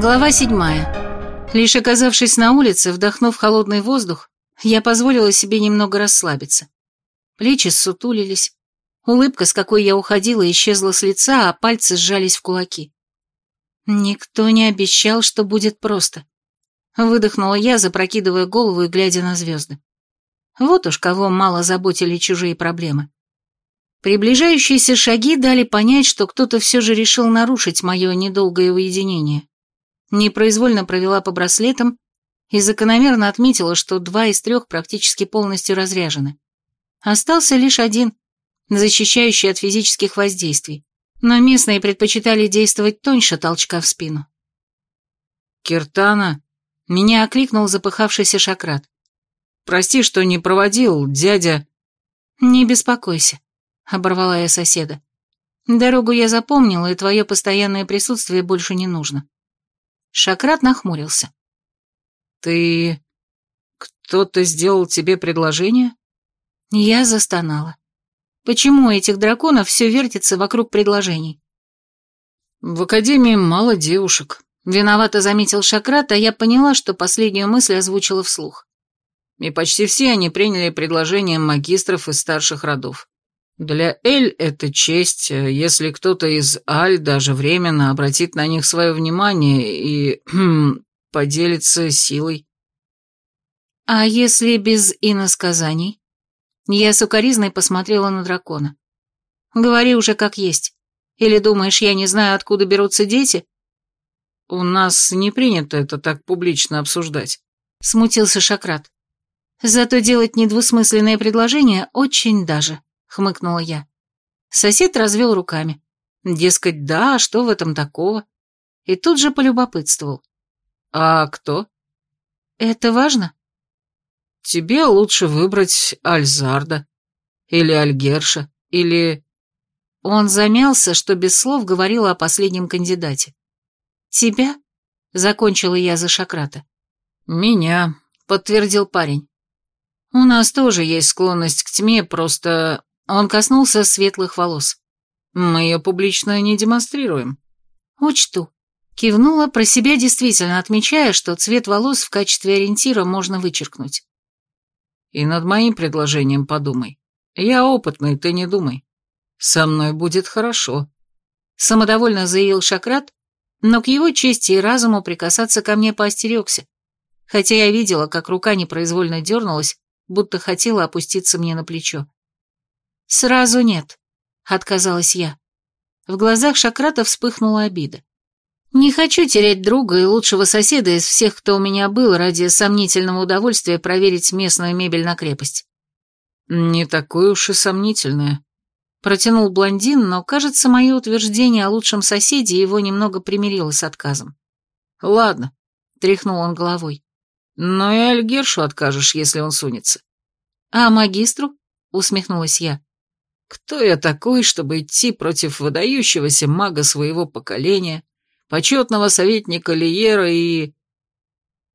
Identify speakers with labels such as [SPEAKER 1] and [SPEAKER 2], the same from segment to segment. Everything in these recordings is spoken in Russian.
[SPEAKER 1] Глава седьмая. Лишь оказавшись на улице, вдохнув холодный воздух, я позволила себе немного расслабиться. Плечи ссутулились, улыбка, с какой я уходила, исчезла с лица, а пальцы сжались в кулаки. Никто не обещал, что будет просто. Выдохнула я, запрокидывая голову и глядя на звезды. Вот уж кого мало заботили чужие проблемы. Приближающиеся шаги дали понять, что кто-то все же решил нарушить мое недолгое уединение. Непроизвольно провела по браслетам и закономерно отметила, что два из трех практически полностью разряжены. Остался лишь один, защищающий от физических воздействий, но местные предпочитали действовать тоньше толчка в спину.
[SPEAKER 2] «Киртана!» — меня окликнул запыхавшийся Шакрат. «Прости, что не проводил, дядя...»
[SPEAKER 1] «Не беспокойся», — оборвала я соседа. «Дорогу я запомнила, и твое постоянное присутствие больше не нужно». Шакрат нахмурился.
[SPEAKER 2] «Ты... кто-то сделал тебе предложение?»
[SPEAKER 1] Я застонала. Почему этих драконов все вертится вокруг предложений?
[SPEAKER 2] В академии мало девушек. Виновато заметил Шакрат, а я поняла, что последнюю мысль озвучила вслух. И почти все они приняли предложение магистров из старших родов. Для Эль это честь, если кто-то из Аль даже временно обратит на них свое внимание и поделится силой.
[SPEAKER 1] А если без иносказаний? Я сукоризной посмотрела на дракона. «Говори уже как есть. Или думаешь, я не знаю, откуда берутся дети?»
[SPEAKER 2] «У нас не принято это так публично обсуждать», —
[SPEAKER 1] смутился Шакрат. «Зато делать недвусмысленное предложение очень даже», — хмыкнула я. Сосед развел руками. Дескать, да, что в этом такого? И тут же полюбопытствовал.
[SPEAKER 2] «А кто?»
[SPEAKER 1] «Это важно?»
[SPEAKER 2] Тебе лучше выбрать Альзарда. Или Альгерша. Или...
[SPEAKER 1] Он замялся, что без слов говорила о последнем кандидате. «Тебя?» — закончила я за Шакрата.
[SPEAKER 2] «Меня», — подтвердил парень. «У нас тоже есть склонность к тьме, просто...» Он коснулся светлых волос. «Мы ее публично не демонстрируем».
[SPEAKER 1] «Учту». Кивнула, про себя действительно отмечая, что цвет волос в качестве ориентира можно вычеркнуть.
[SPEAKER 2] И над моим предложением подумай. Я опытный, ты не думай. Со мной будет хорошо.
[SPEAKER 1] Самодовольно заявил Шакрат, но к его чести и разуму прикасаться ко мне поостерегся, хотя я видела, как рука непроизвольно дернулась, будто хотела опуститься мне на плечо. «Сразу нет», — отказалась я. В глазах Шакрата вспыхнула обида. Не хочу терять друга и лучшего соседа из всех, кто у меня был, ради сомнительного удовольствия проверить местную мебель на крепость.
[SPEAKER 2] Не такое уж и сомнительное.
[SPEAKER 1] Протянул блондин, но, кажется, мое утверждение о лучшем соседе его немного примирило с отказом.
[SPEAKER 2] Ладно,
[SPEAKER 1] тряхнул он головой.
[SPEAKER 2] Но и Альгершу откажешь, если он сунется.
[SPEAKER 1] А магистру? Усмехнулась я.
[SPEAKER 2] Кто я такой, чтобы идти против выдающегося мага своего поколения, почетного советника Лиера и...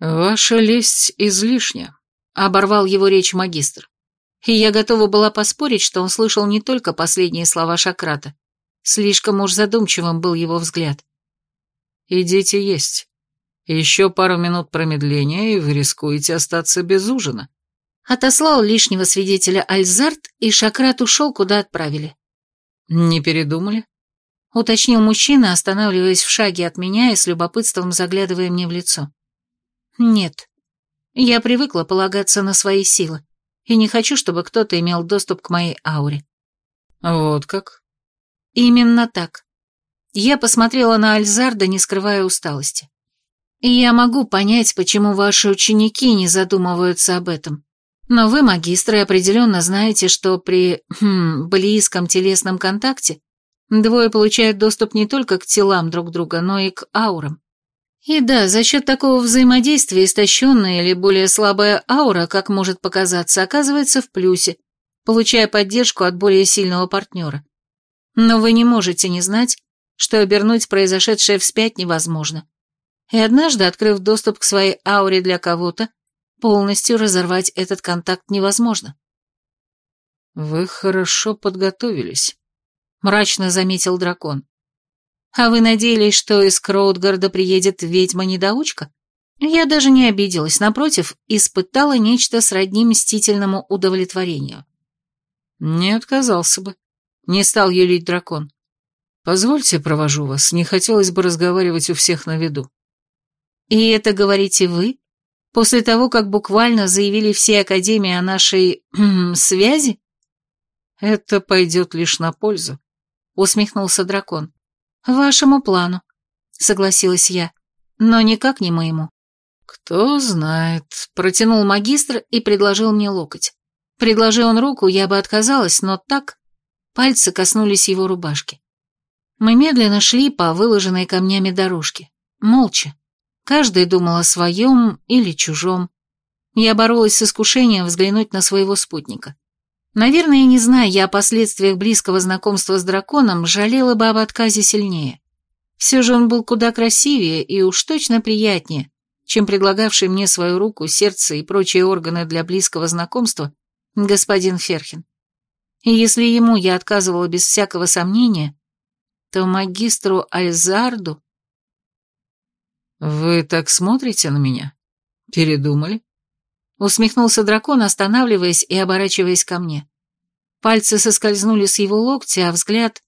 [SPEAKER 2] Ваша лесть излишня, оборвал его речь магистр. И я готова была поспорить, что он слышал не только последние слова Шакрата. Слишком уж задумчивым был его взгляд. «Идите есть. Еще пару минут промедления, и вы рискуете остаться без ужина».
[SPEAKER 1] Отослал лишнего свидетеля Альзарт, и Шакрат ушел, куда отправили.
[SPEAKER 2] «Не передумали?»
[SPEAKER 1] — уточнил мужчина, останавливаясь в шаге от меня и с любопытством заглядывая мне в лицо. «Нет. Я привыкла полагаться на свои силы, и не хочу, чтобы кто-то имел доступ к моей ауре».
[SPEAKER 2] «Вот как?»
[SPEAKER 1] «Именно так. Я посмотрела на Альзарда, не скрывая усталости. И я могу понять, почему ваши ученики не задумываются об этом. Но вы, магистры, определенно знаете, что при хм, близком телесном контакте Двое получают доступ не только к телам друг друга, но и к аурам. И да, за счет такого взаимодействия истощенная или более слабая аура, как может показаться, оказывается в плюсе, получая поддержку от более сильного партнера. Но вы не можете не знать, что обернуть произошедшее вспять невозможно. И однажды, открыв доступ к своей ауре для кого-то, полностью разорвать этот контакт невозможно.
[SPEAKER 2] «Вы хорошо подготовились», мрачно заметил дракон.
[SPEAKER 1] А вы надеялись, что из Кроудгарда приедет ведьма-недоучка? Я даже не обиделась, напротив, испытала нечто сродни мстительному удовлетворению.
[SPEAKER 2] Не отказался бы. Не стал юлить дракон. Позвольте, провожу вас, не хотелось бы разговаривать у всех на виду.
[SPEAKER 1] И это говорите вы? После того, как буквально заявили все академии о нашей... связи?
[SPEAKER 2] Это пойдет лишь на пользу, усмехнулся дракон.
[SPEAKER 1] Вашему плану, согласилась я, но никак не моему.
[SPEAKER 2] Кто знает,
[SPEAKER 1] протянул магистр и предложил мне локоть. Предложи он руку, я бы отказалась, но так пальцы коснулись его рубашки. Мы медленно шли по выложенной камнями дорожке, молча. Каждый думал о своем или чужом. Я боролась с искушением взглянуть на своего спутника. Наверное, не зная я о последствиях близкого знакомства с драконом, жалела бы об отказе сильнее. Все же он был куда красивее и уж точно приятнее, чем предлагавший мне свою руку, сердце и прочие органы для близкого знакомства господин Ферхин. И если ему я отказывала без всякого сомнения, то магистру Альзарду...
[SPEAKER 2] «Вы так смотрите на меня? Передумали?»
[SPEAKER 1] Усмехнулся дракон, останавливаясь и оборачиваясь ко мне. Пальцы соскользнули с его локтя, а взгляд...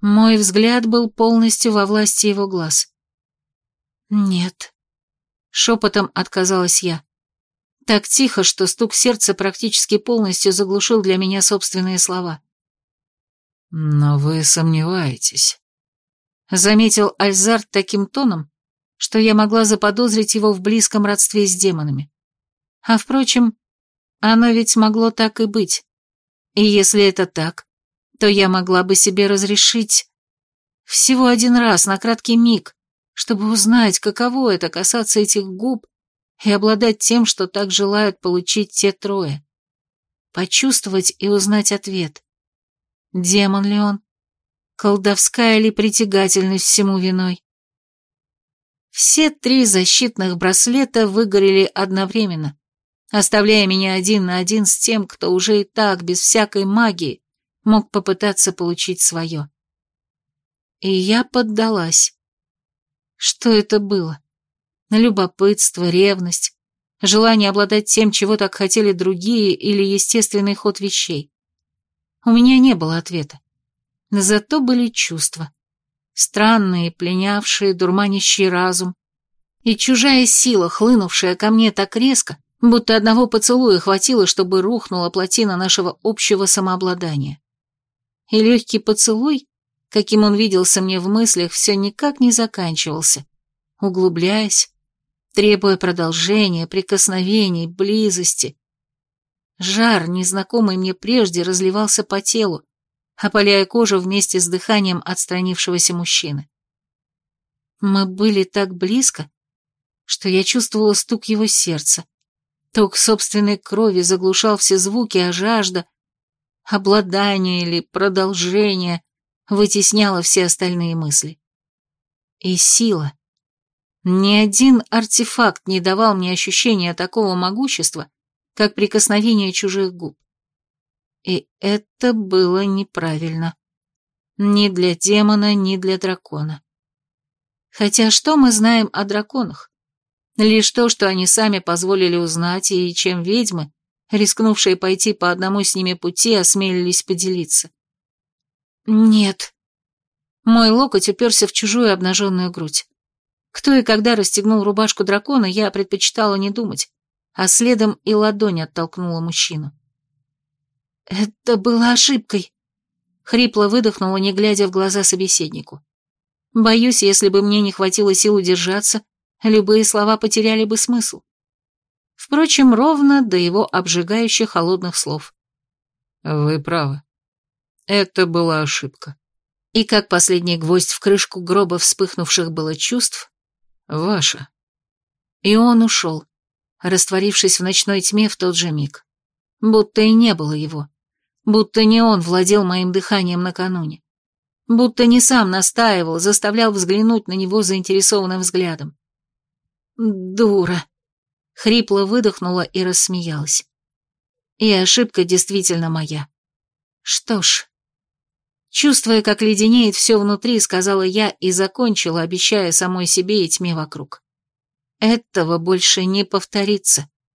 [SPEAKER 1] Мой взгляд был полностью во власти его глаз. «Нет», — шепотом отказалась я. Так тихо, что стук сердца практически полностью заглушил для меня собственные слова.
[SPEAKER 2] «Но вы сомневаетесь», —
[SPEAKER 1] заметил Альзард таким тоном, что я могла заподозрить его в близком родстве с демонами. А впрочем, оно ведь могло так и быть. И если это так, то я могла бы себе разрешить всего один раз, на краткий миг, чтобы узнать, каково это касаться этих губ и обладать тем, что так желают получить те трое. Почувствовать и узнать ответ. Демон ли он? Колдовская ли притягательность всему виной? Все три защитных браслета выгорели одновременно, оставляя меня один на один с тем, кто уже и так, без всякой магии, мог попытаться получить свое. И я поддалась. Что это было? Любопытство, ревность, желание обладать тем, чего так хотели другие, или естественный ход вещей? У меня не было ответа. Зато были чувства. Странные, пленявшие, дурманящий разум. И чужая сила, хлынувшая ко мне так резко, будто одного поцелуя хватило, чтобы рухнула плотина нашего общего самообладания. И легкий поцелуй, каким он виделся мне в мыслях, все никак не заканчивался, углубляясь, требуя продолжения, прикосновений, близости. Жар, незнакомый мне прежде, разливался по телу, опаляя кожу вместе с дыханием отстранившегося мужчины. Мы были так близко, что я чувствовала стук его сердца, Ток собственной крови заглушал все звуки, а жажда, обладание или продолжение вытесняла все остальные мысли. И сила. Ни один артефакт не давал мне ощущения такого могущества, как прикосновение чужих губ. И это было неправильно. Ни для демона, ни для дракона. Хотя что мы знаем о драконах? Лишь то, что они сами позволили узнать, и чем ведьмы, рискнувшие пойти по одному с ними пути, осмелились поделиться. Нет. Мой локоть уперся в чужую обнаженную грудь. Кто и когда расстегнул рубашку дракона, я предпочитала не думать, а следом и ладонь оттолкнула мужчину. «Это было ошибкой», — хрипло выдохнула, не глядя в глаза собеседнику. «Боюсь, если бы мне не хватило сил удержаться, любые слова потеряли бы смысл. Впрочем, ровно до его обжигающих холодных слов.
[SPEAKER 2] «Вы правы. Это была ошибка».
[SPEAKER 1] И как последний гвоздь в крышку гроба вспыхнувших было чувств,
[SPEAKER 2] «Ваша».
[SPEAKER 1] И он ушел, растворившись в ночной тьме в тот же миг. Будто и не было его. Будто не он владел моим дыханием накануне. Будто не сам настаивал, заставлял взглянуть на него заинтересованным взглядом. «Дура!» — хрипло выдохнула и рассмеялась. И ошибка действительно моя. Что ж, Чувствуя, как леденеет все внутри, сказала я и закончила, обещая самой себе и тьме вокруг. Этого больше не повторится.